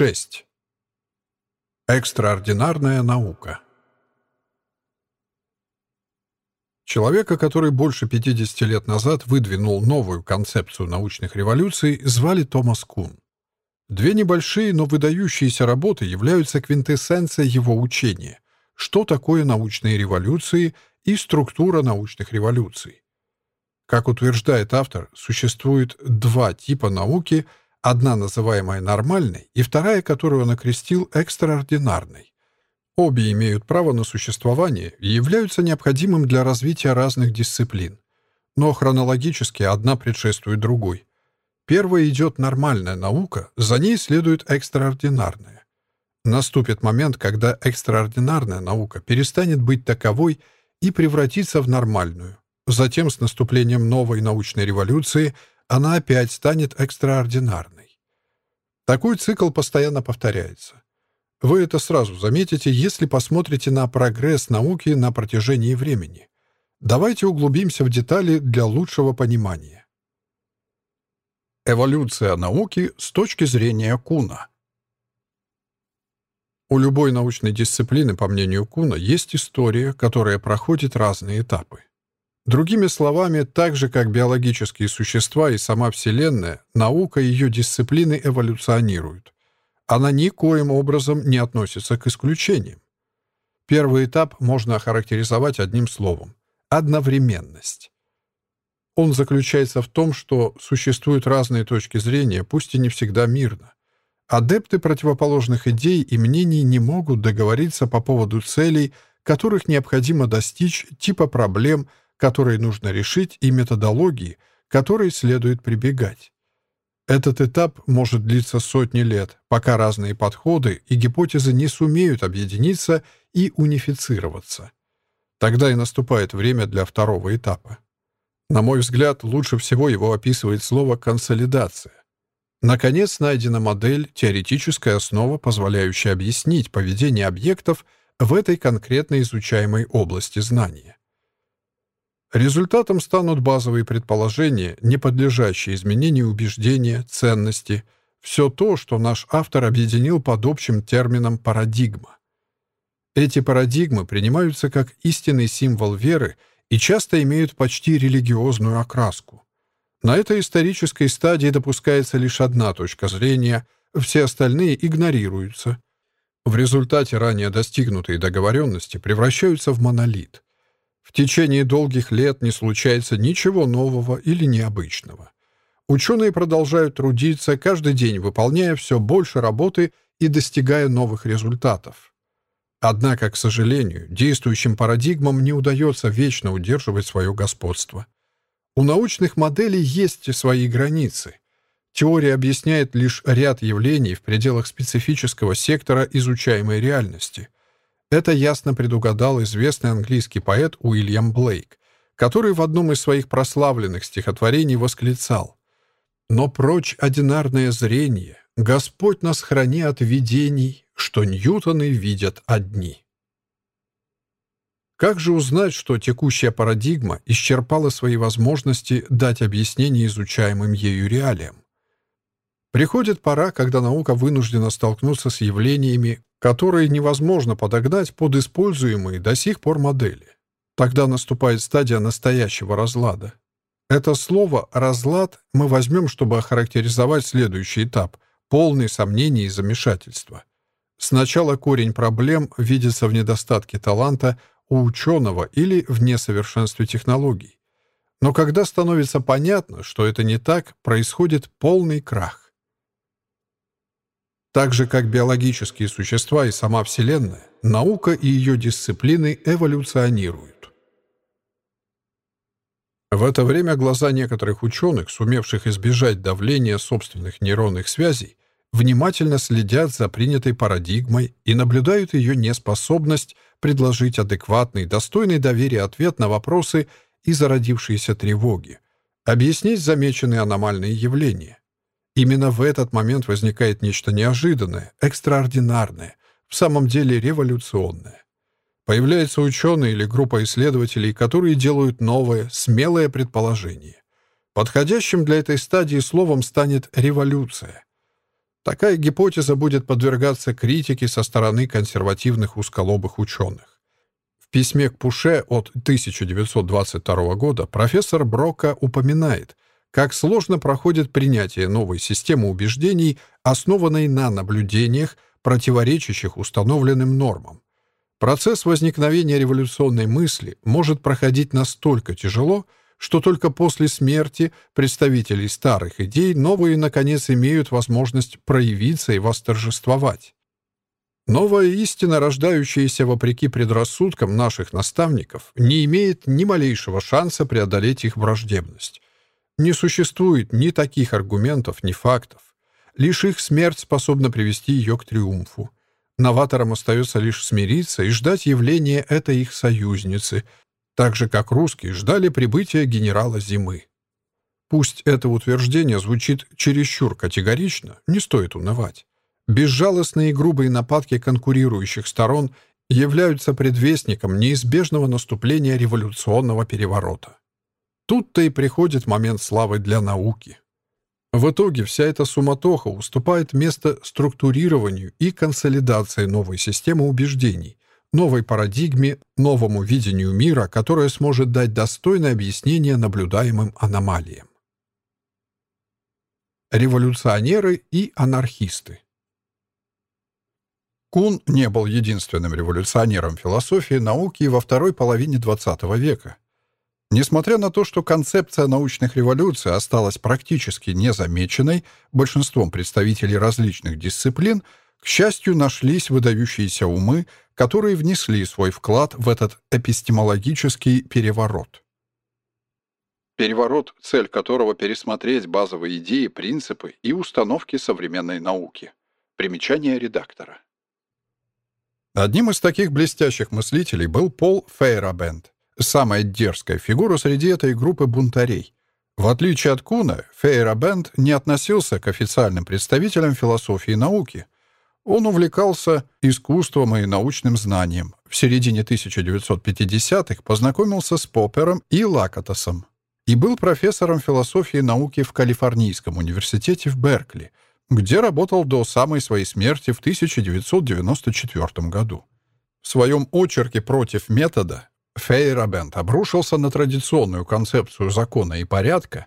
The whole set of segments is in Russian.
6. Экстраординарная наука. Человека, который больше 50 лет назад выдвинул новую концепцию научных революций, звали Томас Кун. Две небольшие, но выдающиеся работы являются квинтэссенцией его учения. Что такое научные революции и структура научных революций? Как утверждает автор, существует два типа науки — Одна называемая нормальной, и вторая, которую он окрестил экстраординарной. Обе имеют право на существование и являются необходимым для развития разных дисциплин. Но хронологически одна предшествует другой. Первая идет нормальная наука, за ней следует экстраординарная. Наступит момент, когда экстраординарная наука перестанет быть таковой и превратится в нормальную. Затем, с наступлением новой научной революции, она опять станет экстраординарной. Такой цикл постоянно повторяется. Вы это сразу заметите, если посмотрите на прогресс науки на протяжении времени. Давайте углубимся в детали для лучшего понимания. Эволюция науки с точки зрения Куна. У любой научной дисциплины, по мнению Куна, есть история, которая проходит разные этапы. Другими словами, так же как биологические существа и сама Вселенная, наука и ее дисциплины эволюционируют. Она никоим образом не относится к исключениям. Первый этап можно охарактеризовать одним словом — одновременность. Он заключается в том, что существуют разные точки зрения, пусть и не всегда мирно. Адепты противоположных идей и мнений не могут договориться по поводу целей, которых необходимо достичь, типа проблем — которые нужно решить, и методологии, которой следует прибегать. Этот этап может длиться сотни лет, пока разные подходы и гипотезы не сумеют объединиться и унифицироваться. Тогда и наступает время для второго этапа. На мой взгляд, лучше всего его описывает слово «консолидация». Наконец найдена модель, теоретическая основа, позволяющая объяснить поведение объектов в этой конкретно изучаемой области знания. Результатом станут базовые предположения, не подлежащие изменению убеждения, ценности, все то, что наш автор объединил под общим термином «парадигма». Эти парадигмы принимаются как истинный символ веры и часто имеют почти религиозную окраску. На этой исторической стадии допускается лишь одна точка зрения, все остальные игнорируются. В результате ранее достигнутые договоренности превращаются в монолит — в течение долгих лет не случается ничего нового или необычного. Ученые продолжают трудиться, каждый день выполняя все больше работы и достигая новых результатов. Однако, к сожалению, действующим парадигмам не удается вечно удерживать свое господство. У научных моделей есть свои границы. Теория объясняет лишь ряд явлений в пределах специфического сектора изучаемой реальности — это ясно предугадал известный английский поэт Уильям Блейк, который в одном из своих прославленных стихотворений восклицал «Но прочь одинарное зрение, Господь нас храни от видений, что Ньютоны видят одни». Как же узнать, что текущая парадигма исчерпала свои возможности дать объяснение изучаемым ею реалиям? Приходит пора, когда наука вынуждена столкнуться с явлениями, которые невозможно подогнать под используемые до сих пор модели. Тогда наступает стадия настоящего разлада. Это слово «разлад» мы возьмем, чтобы охарактеризовать следующий этап — полный сомнений и замешательства. Сначала корень проблем видится в недостатке таланта у ученого или в несовершенстве технологий. Но когда становится понятно, что это не так, происходит полный крах. Так же, как биологические существа и сама Вселенная, наука и ее дисциплины эволюционируют. В это время глаза некоторых ученых, сумевших избежать давления собственных нейронных связей, внимательно следят за принятой парадигмой и наблюдают ее неспособность предложить адекватный, достойный доверия ответ на вопросы и зародившиеся тревоги, объяснить замеченные аномальные явления, Именно в этот момент возникает нечто неожиданное, экстраординарное, в самом деле революционное. Появляется ученый или группа исследователей, которые делают новое, смелое предположение. Подходящим для этой стадии словом станет «революция». Такая гипотеза будет подвергаться критике со стороны консервативных узколобых ученых. В письме к Пуше от 1922 года профессор Брока упоминает, как сложно проходит принятие новой системы убеждений, основанной на наблюдениях, противоречащих установленным нормам. Процесс возникновения революционной мысли может проходить настолько тяжело, что только после смерти представителей старых идей новые, наконец, имеют возможность проявиться и восторжествовать. Новая истина, рождающаяся вопреки предрассудкам наших наставников, не имеет ни малейшего шанса преодолеть их враждебность. Не существует ни таких аргументов, ни фактов. Лишь их смерть способна привести ее к триумфу. Новаторам остается лишь смириться и ждать явления этой их союзницы, так же, как русские ждали прибытия генерала Зимы. Пусть это утверждение звучит чересчур категорично, не стоит унывать. Безжалостные и грубые нападки конкурирующих сторон являются предвестником неизбежного наступления революционного переворота. Тут-то и приходит момент славы для науки. В итоге вся эта суматоха уступает место структурированию и консолидации новой системы убеждений, новой парадигме, новому видению мира, которое сможет дать достойное объяснение наблюдаемым аномалиям. Революционеры и анархисты Кун не был единственным революционером философии науки во второй половине XX века. Несмотря на то, что концепция научных революций осталась практически незамеченной большинством представителей различных дисциплин, к счастью, нашлись выдающиеся умы, которые внесли свой вклад в этот эпистемологический переворот. Переворот, цель которого пересмотреть базовые идеи, принципы и установки современной науки. Примечание редактора. Одним из таких блестящих мыслителей был Пол Фейрабенд, самая дерзкая фигура среди этой группы бунтарей. В отличие от Куна, Фейрабенд не относился к официальным представителям философии и науки – он увлекался искусством и научным знанием. В середине 1950-х познакомился с Поппером и Лакатосом и был профессором философии и науки в Калифорнийском университете в Беркли, где работал до самой своей смерти в 1994 году. В своем очерке «Против метода» Фейерабенд обрушился на традиционную концепцию закона и порядка,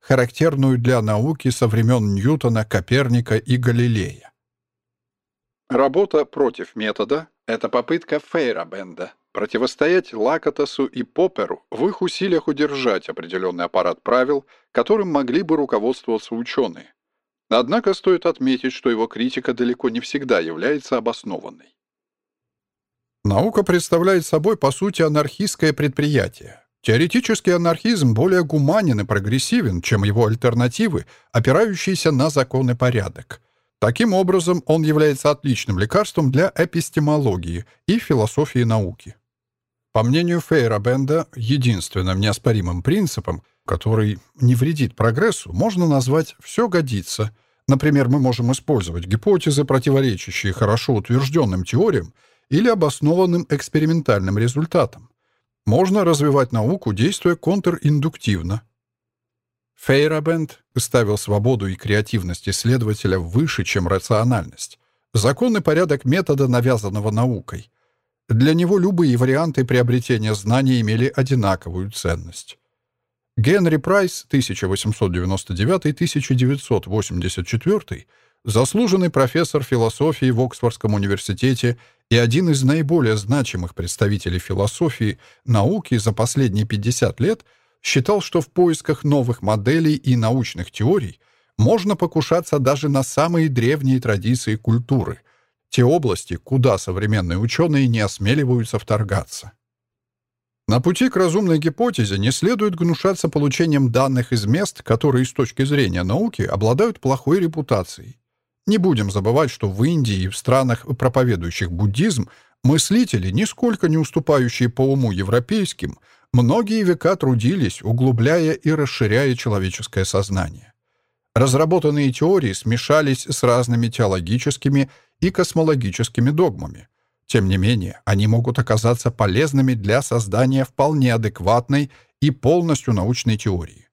характерную для науки со времен Ньютона, Коперника и Галилея. Работа против метода — это попытка Фейрабенда противостоять Лакатосу и Попперу в их усилиях удержать определенный аппарат правил, которым могли бы руководствоваться ученые. Однако стоит отметить, что его критика далеко не всегда является обоснованной. Наука представляет собой, по сути, анархистское предприятие. Теоретический анархизм более гуманен и прогрессивен, чем его альтернативы, опирающиеся на законный порядок — Таким образом, он является отличным лекарством для эпистемологии и философии науки. По мнению Фейерабенда, единственным неоспоримым принципом, который не вредит прогрессу, можно назвать «все годится». Например, мы можем использовать гипотезы, противоречащие хорошо утвержденным теориям или обоснованным экспериментальным результатам. Можно развивать науку, действуя контриндуктивно, Фейрабенд ставил свободу и креативность исследователя выше, чем рациональность. Законный порядок метода, навязанного наукой. Для него любые варианты приобретения знаний имели одинаковую ценность. Генри Прайс, 1899-1984, заслуженный профессор философии в Оксфордском университете и один из наиболее значимых представителей философии науки за последние 50 лет – считал, что в поисках новых моделей и научных теорий можно покушаться даже на самые древние традиции культуры, те области, куда современные ученые не осмеливаются вторгаться. На пути к разумной гипотезе не следует гнушаться получением данных из мест, которые с точки зрения науки обладают плохой репутацией. Не будем забывать, что в Индии и в странах, проповедующих буддизм, мыслители, нисколько не уступающие по уму европейским, Многие века трудились, углубляя и расширяя человеческое сознание. Разработанные теории смешались с разными теологическими и космологическими догмами. Тем не менее, они могут оказаться полезными для создания вполне адекватной и полностью научной теории.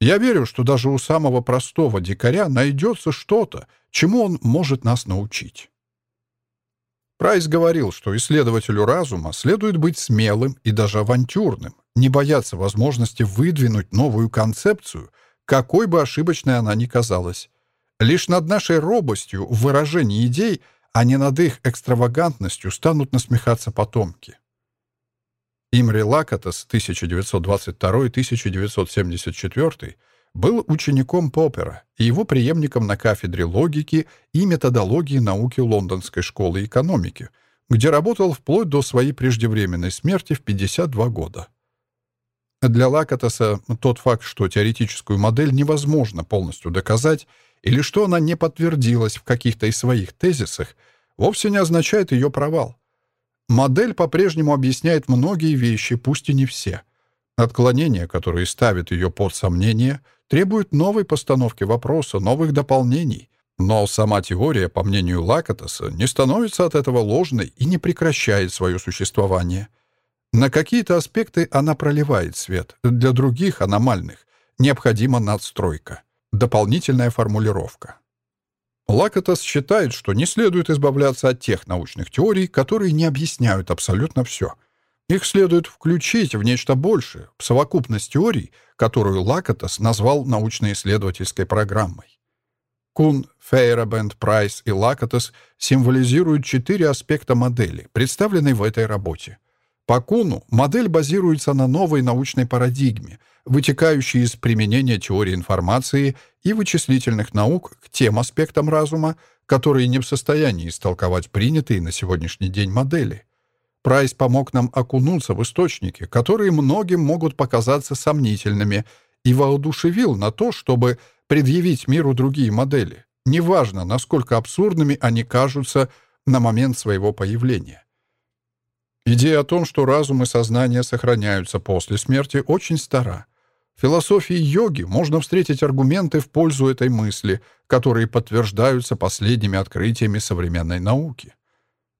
Я верю, что даже у самого простого дикаря найдется что-то, чему он может нас научить. Прайс говорил, что исследователю разума следует быть смелым и даже авантюрным, не бояться возможности выдвинуть новую концепцию, какой бы ошибочной она ни казалась. Лишь над нашей робостью в выражении идей, а не над их экстравагантностью станут насмехаться потомки. Имри Лакатас 1922-1974 был учеником Поппера и его преемником на кафедре логики и методологии науки Лондонской школы экономики, где работал вплоть до своей преждевременной смерти в 52 года. Для Лакатаса тот факт, что теоретическую модель невозможно полностью доказать или что она не подтвердилась в каких-то из своих тезисах, вовсе не означает ее провал. Модель по-прежнему объясняет многие вещи, пусть и не все. Отклонения, которые ставят ее под сомнение, требуют новой постановки вопроса, новых дополнений. Но сама теория, по мнению Лакатоса, не становится от этого ложной и не прекращает свое существование. На какие-то аспекты она проливает свет, для других, аномальных, необходима надстройка, дополнительная формулировка. Лакатос считает, что не следует избавляться от тех научных теорий, которые не объясняют абсолютно все. Их следует включить в нечто большее, в совокупность теорий, которую Лакатос назвал научно-исследовательской программой. Кун, Фейерабенд, Прайс и Лакатос символизируют четыре аспекта модели, представленной в этой работе. По Куну модель базируется на новой научной парадигме, вытекающей из применения теории информации и вычислительных наук к тем аспектам разума, которые не в состоянии истолковать принятые на сегодняшний день модели. Прайс помог нам окунуться в источники, которые многим могут показаться сомнительными, и воодушевил на то, чтобы предъявить миру другие модели, неважно, насколько абсурдными они кажутся на момент своего появления. Идея о том, что разум и сознание сохраняются после смерти, очень стара. Философии йоги можно встретить аргументы в пользу этой мысли, которые подтверждаются последними открытиями современной науки.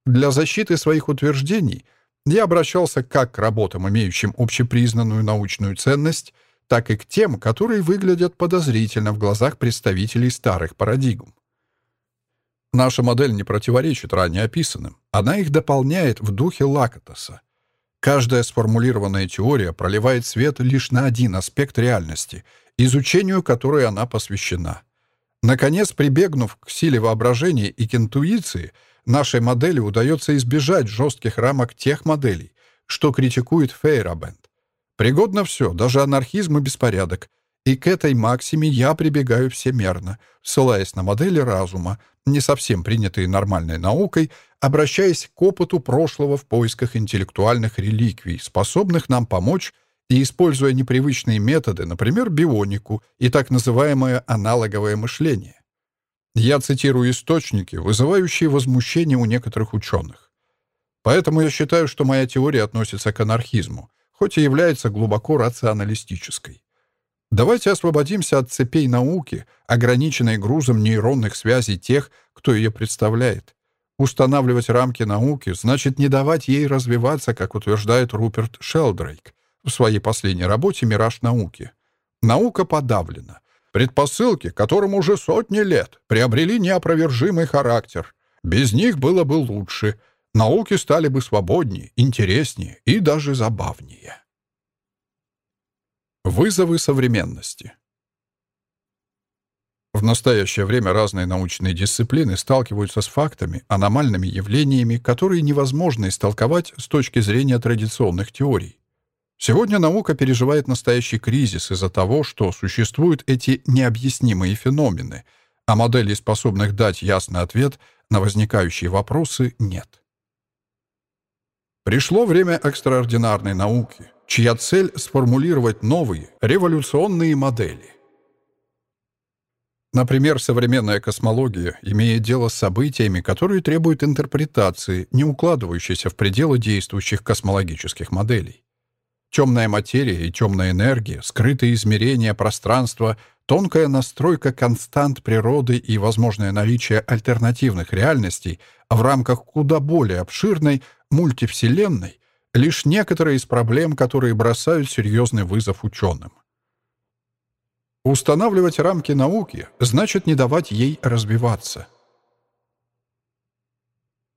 Для защиты своих утверждений я обращался как к работам, имеющим общепризнанную научную ценность, так и к тем, которые выглядят подозрительно в глазах представителей старых парадигм. Наша модель не противоречит ранее описанным. Она их дополняет в духе Лакатоса. Каждая сформулированная теория проливает свет лишь на один аспект реальности, изучению которой она посвящена. Наконец, прибегнув к силе воображения и к интуиции, нашей модели удается избежать жестких рамок тех моделей, что критикует Фейрабенд. Пригодно все, даже анархизм и беспорядок. И к этой максиме я прибегаю всемерно, ссылаясь на модели разума, не совсем принятые нормальной наукой, обращаясь к опыту прошлого в поисках интеллектуальных реликвий, способных нам помочь и используя непривычные методы, например, бионику и так называемое аналоговое мышление. Я цитирую источники, вызывающие возмущение у некоторых ученых. Поэтому я считаю, что моя теория относится к анархизму, хоть и является глубоко рационалистической. Давайте освободимся от цепей науки, ограниченной грузом нейронных связей тех, кто ее представляет. Устанавливать рамки науки значит не давать ей развиваться, как утверждает Руперт Шелдрейк в своей последней работе «Мираж науки». Наука подавлена. Предпосылки, которым уже сотни лет, приобрели неопровержимый характер. Без них было бы лучше. Науки стали бы свободнее, интереснее и даже забавнее. Вызовы современности. В настоящее время разные научные дисциплины сталкиваются с фактами, аномальными явлениями, которые невозможно истолковать с точки зрения традиционных теорий. Сегодня наука переживает настоящий кризис из-за того, что существуют эти необъяснимые феномены, а моделей, способных дать ясный ответ на возникающие вопросы, нет. Пришло время экстраординарной науки — чья цель — сформулировать новые, революционные модели. Например, современная космология имеет дело с событиями, которые требуют интерпретации, не укладывающейся в пределы действующих космологических моделей. Темная материя и темная энергия, скрытые измерения пространства, тонкая настройка констант природы и возможное наличие альтернативных реальностей в рамках куда более обширной мультивселенной лишь некоторые из проблем, которые бросают серьезный вызов ученым. Устанавливать рамки науки значит не давать ей развиваться.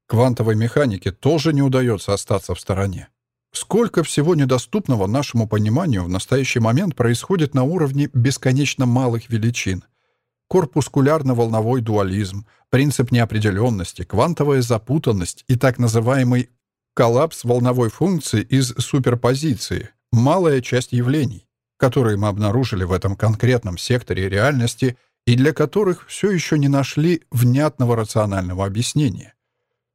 Квантовой механике тоже не удается остаться в стороне. Сколько всего недоступного нашему пониманию в настоящий момент происходит на уровне бесконечно малых величин. Корпускулярно-волновой дуализм, принцип неопределенности, квантовая запутанность и так называемый коллапс волновой функции из суперпозиции, малая часть явлений, которые мы обнаружили в этом конкретном секторе реальности и для которых все еще не нашли внятного рационального объяснения.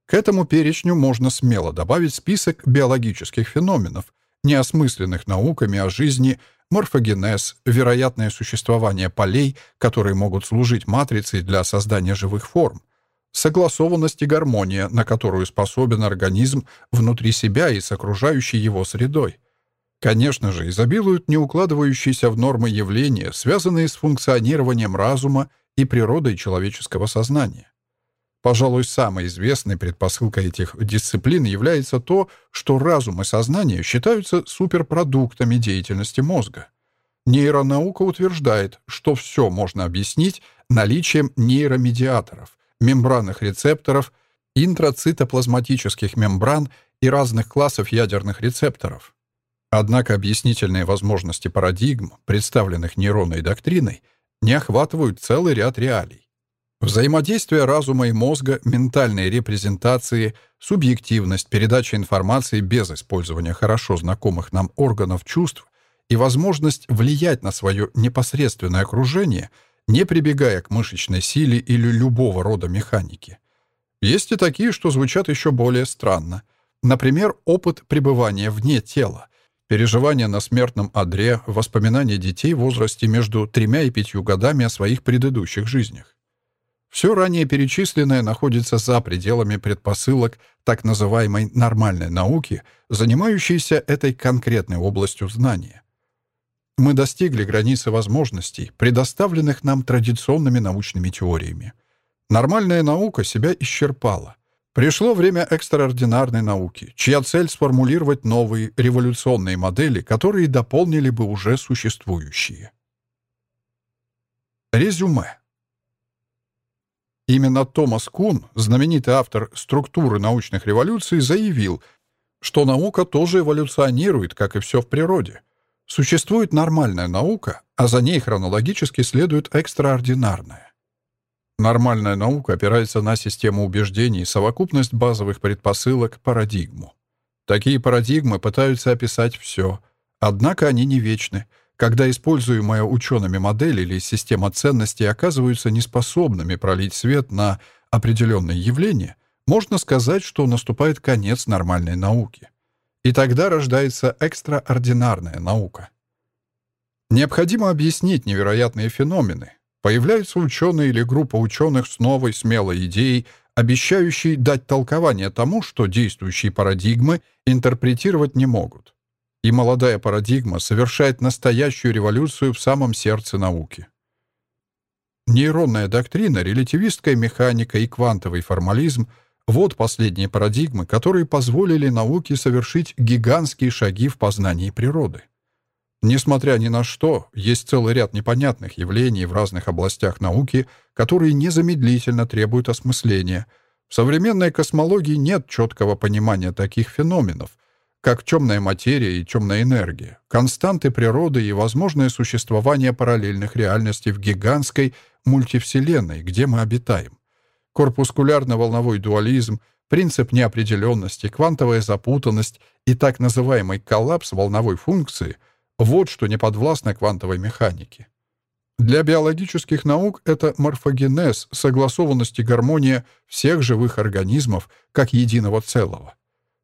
К этому перечню можно смело добавить список биологических феноменов, неосмысленных науками о жизни, морфогенез, вероятное существование полей, которые могут служить матрицей для создания живых форм, согласованность и гармония, на которую способен организм внутри себя и с окружающей его средой. Конечно же, изобилуют неукладывающиеся в нормы явления, связанные с функционированием разума и природой человеческого сознания. Пожалуй, самой известной предпосылкой этих дисциплин является то, что разум и сознание считаются суперпродуктами деятельности мозга. Нейронаука утверждает, что все можно объяснить наличием нейромедиаторов, мембранных рецепторов, интрацитоплазматических мембран и разных классов ядерных рецепторов. Однако объяснительные возможности парадигм, представленных нейронной доктриной, не охватывают целый ряд реалий. Взаимодействие разума и мозга, ментальные репрезентации, субъективность, передача информации без использования хорошо знакомых нам органов чувств и возможность влиять на свое непосредственное окружение, не прибегая к мышечной силе или любого рода механики. Есть и такие, что звучат еще более странно. Например, опыт пребывания вне тела, переживания на смертном одре, воспоминания детей в возрасте между тремя и пятью годами о своих предыдущих жизнях. Все ранее перечисленное находится за пределами предпосылок так называемой нормальной науки, занимающейся этой конкретной областью знания. Мы достигли границы возможностей, предоставленных нам традиционными научными теориями. Нормальная наука себя исчерпала. Пришло время экстраординарной науки, чья цель — сформулировать новые революционные модели, которые дополнили бы уже существующие. Резюме. Именно Томас Кун, знаменитый автор структуры научных революций, заявил, что наука тоже эволюционирует, как и все в природе. Существует нормальная наука, а за ней хронологически следует экстраординарная. Нормальная наука опирается на систему убеждений, совокупность базовых предпосылок, парадигму. Такие парадигмы пытаются описать все, однако они не вечны — когда используемая учеными модель или система ценностей оказываются неспособными пролить свет на определенные явления, можно сказать, что наступает конец нормальной науки. И тогда рождается экстраординарная наука. Необходимо объяснить невероятные феномены. Появляются ученые или группа ученых с новой смелой идеей, обещающей дать толкование тому, что действующие парадигмы интерпретировать не могут и молодая парадигма совершает настоящую революцию в самом сердце науки. Нейронная доктрина, релятивистская механика и квантовый формализм — вот последние парадигмы, которые позволили науке совершить гигантские шаги в познании природы. Несмотря ни на что, есть целый ряд непонятных явлений в разных областях науки, которые незамедлительно требуют осмысления. В современной космологии нет четкого понимания таких феноменов — как темная материя и темная энергия, константы природы и возможное существование параллельных реальностей в гигантской мультивселенной, где мы обитаем. Корпускулярно-волновой дуализм, принцип неопределенности, квантовая запутанность и так называемый коллапс волновой функции — вот что не подвластно квантовой механике. Для биологических наук это морфогенез, согласованность и гармония всех живых организмов как единого целого.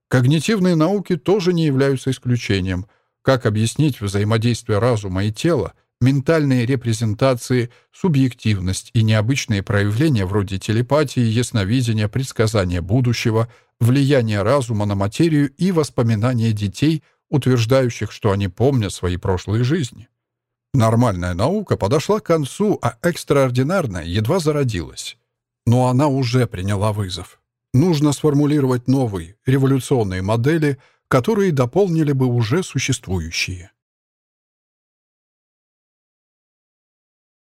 Когнитивные науки тоже не являются исключением. Как объяснить взаимодействие разума и тела, ментальные репрезентации, субъективность и необычные проявления вроде телепатии, ясновидения, предсказания будущего, влияние разума на материю и воспоминания детей, утверждающих, что они помнят свои прошлые жизни. Нормальная наука подошла к концу, а экстраординарная едва зародилась. Но она уже приняла вызов. Нужно сформулировать новые, революционные модели, которые дополнили бы уже существующие.